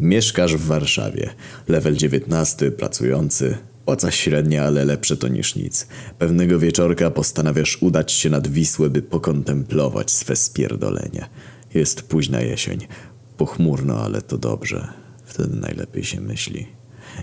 Mieszkasz w Warszawie. Level 19, pracujący. Płaca średnia, ale lepsze to niż nic. Pewnego wieczorka postanawiasz udać się nad Wisłę, by pokontemplować swe spierdolenie. Jest późna jesień. Pochmurno, ale to dobrze. Wtedy najlepiej się myśli.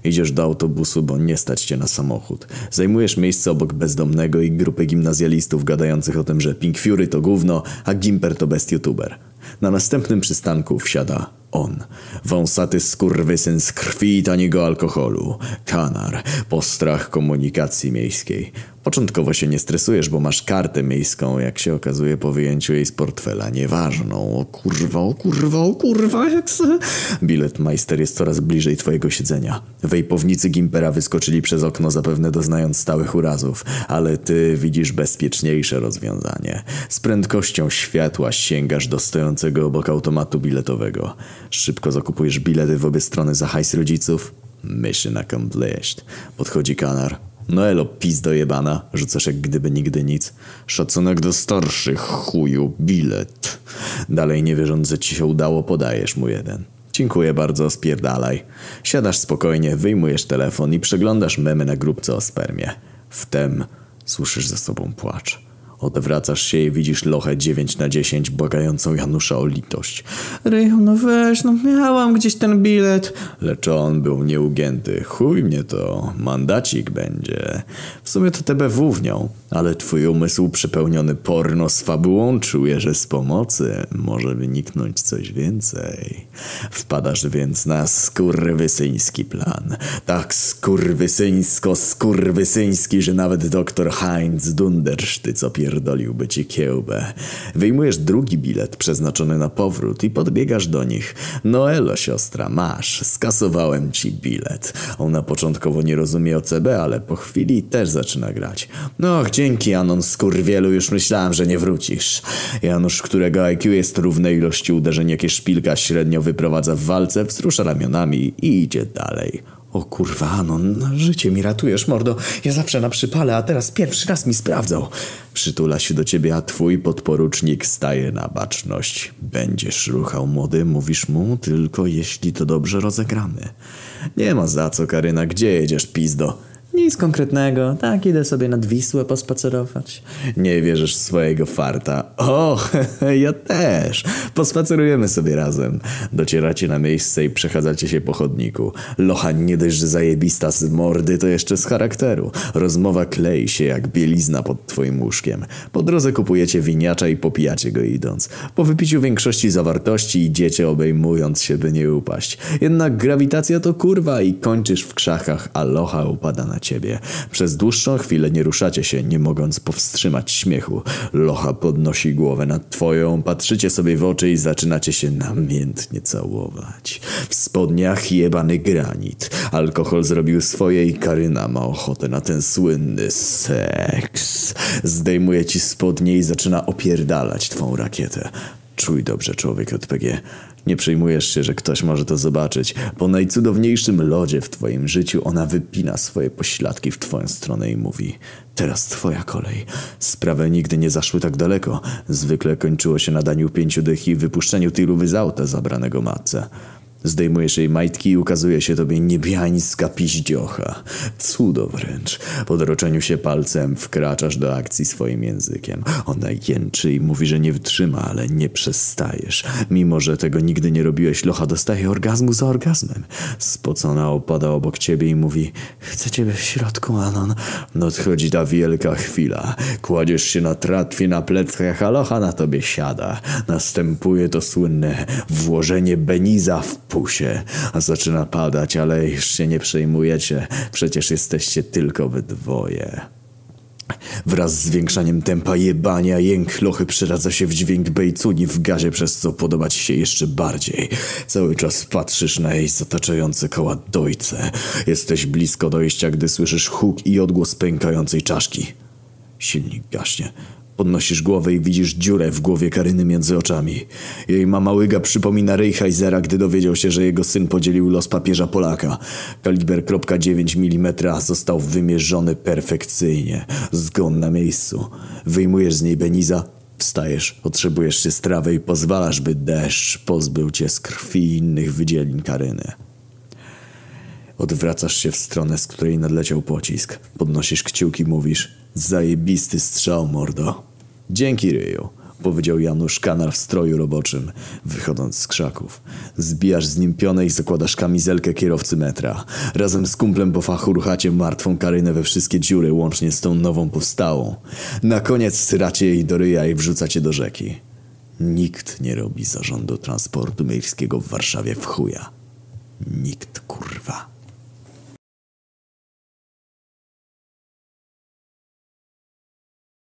Idziesz do autobusu, bo nie stać cię na samochód. Zajmujesz miejsce obok bezdomnego i grupy gimnazjalistów gadających o tym, że Pink Fury to gówno, a Gimper to best youtuber. Na następnym przystanku wsiada on. Wąsaty skurwysyn z krwi i taniego alkoholu. Kanar. Postrach komunikacji miejskiej. Początkowo się nie stresujesz, bo masz kartę miejską, jak się okazuje po wyjęciu jej z portfela. Nieważną. O kurwa, o kurwa, o kurwa. Jak se... Bilet majster jest coraz bliżej twojego siedzenia. Wejpownicy Gimpera wyskoczyli przez okno, zapewne doznając stałych urazów. Ale ty widzisz bezpieczniejsze rozwiązanie. Z prędkością światła sięgasz do stojącego obok automatu biletowego. Szybko zakupujesz bilety w obie strony za hajs rodziców. Mission accomplished. Podchodzi kanar. No elo, pizdo jebana. Rzucasz jak gdyby nigdy nic. Szacunek do starszych, chuju, bilet. Dalej nie wierząc, że ci się udało, podajesz mu jeden. Dziękuję bardzo, spierdalaj. Siadasz spokojnie, wyjmujesz telefon i przeglądasz memy na grupce o spermie. Wtem słyszysz za sobą płacz. Odwracasz się i widzisz lochę 9 na 10 błagającą Janusza o litość. Ryju, no weź, no miałam gdzieś ten bilet. Lecz on był nieugięty. Chuj mnie to, mandacik będzie. W sumie to TBW w nią, ale twój umysł przepełniony porno z fabułą czuje, że z pomocy może wyniknąć coś więcej. Wpadasz więc na skurwysyński plan. Tak skurwysyńsko-skurwysyński, że nawet doktor Heinz Dunderszty co pierdoliłby ci kiełbę. Wyjmujesz drugi bilet przeznaczony na powrót i podbiegasz do nich. Noelo, siostra, masz. Skasowałem ci bilet. Ona początkowo nie rozumie OCB, ale po chwili też zaczyna grać. No, dzięki Anon skurwielu, już myślałem, że nie wrócisz. Janusz, którego IQ jest równe ilości uderzeń, jakie szpilka średnio wyprowadza w walce, wzrusza ramionami i idzie dalej. O kurwa, Anon, życie mi ratujesz, mordo. Ja zawsze na przypale, a teraz pierwszy raz mi sprawdzał. Przytula się do ciebie, a twój podporucznik staje na baczność. Będziesz ruchał młody, mówisz mu, tylko jeśli to dobrze rozegramy. Nie ma za co, Karyna, gdzie jedziesz, pizdo? Nic konkretnego, tak idę sobie nad Wisłę pospacerować. Nie wierzysz swojego farta. O, ja też. Pospacerujemy sobie razem. Docieracie na miejsce i przechadzacie się po chodniku. Locha nie dość, że zajebista z mordy, to jeszcze z charakteru. Rozmowa klei się jak bielizna pod twoim łóżkiem. Po drodze kupujecie winiacza i popijacie go idąc. Po wypiciu większości zawartości idziecie obejmując się, by nie upaść. Jednak grawitacja to kurwa i kończysz w krzakach, a locha upada na ciebie. Przez dłuższą chwilę nie ruszacie się, nie mogąc powstrzymać śmiechu. Locha podnosi głowę nad twoją, patrzycie sobie w oczy i zaczynacie się namiętnie całować. W spodniach jebany granit. Alkohol zrobił swoje i Karyna ma ochotę na ten słynny seks. Zdejmuje ci spodnie i zaczyna opierdalać twą rakietę. Czuj dobrze, człowiek JPG. Nie przejmujesz się, że ktoś może to zobaczyć. Po najcudowniejszym lodzie w twoim życiu ona wypina swoje pośladki w twoją stronę i mówi Teraz twoja kolej. Sprawy nigdy nie zaszły tak daleko. Zwykle kończyło się na daniu pięciu dych i wypuszczeniu tylu z auta zabranego matce. Zdejmujesz jej majtki i ukazuje się tobie niebiańska piździocha. Cudo wręcz. Po doroczeniu się palcem wkraczasz do akcji swoim językiem. Ona jęczy i mówi, że nie wytrzyma, ale nie przestajesz. Mimo, że tego nigdy nie robiłeś, Locha dostaje orgazmu za orgazmem. Spocona opada obok ciebie i mówi Chcę ciebie w środku, Anon. Nadchodzi ta wielka chwila. Kładziesz się na tratwie na plecach, a Locha na tobie siada. Następuje to słynne włożenie Beniza w pusie. A zaczyna padać, ale już się nie przejmujecie. Przecież jesteście tylko we dwoje. Wraz z zwiększaniem tempa jebania jęk lochy przeradza się w dźwięk bejcuni w gazie, przez co podoba ci się jeszcze bardziej. Cały czas patrzysz na jej zataczające koła dojce. Jesteś blisko dojścia, gdy słyszysz huk i odgłos pękającej czaszki. Silnik gaśnie. Podnosisz głowę i widzisz dziurę w głowie Karyny między oczami. Jej mama łyga przypomina Reichheisera, gdy dowiedział się, że jego syn podzielił los papieża Polaka. Kaliber .9 mm został wymierzony perfekcyjnie. Zgon na miejscu. Wyjmujesz z niej Beniza Wstajesz, potrzebujesz się strawy i pozwalasz, by deszcz pozbył cię z krwi i innych wydzielin Karyny. Odwracasz się w stronę, z której nadleciał pocisk. Podnosisz kciuki, mówisz Zajebisty strzał, mordo. Dzięki, Ryju, powiedział Janusz Kanar w stroju roboczym, wychodząc z krzaków. Zbijasz z nim pionę i zakładasz kamizelkę kierowcy metra. Razem z kumplem po fachu ruchacie martwą Karynę we wszystkie dziury, łącznie z tą nową powstałą. Na koniec syracie jej do ryja i wrzucacie do rzeki. Nikt nie robi zarządu transportu miejskiego w Warszawie w chuja. Nikt, kurwa.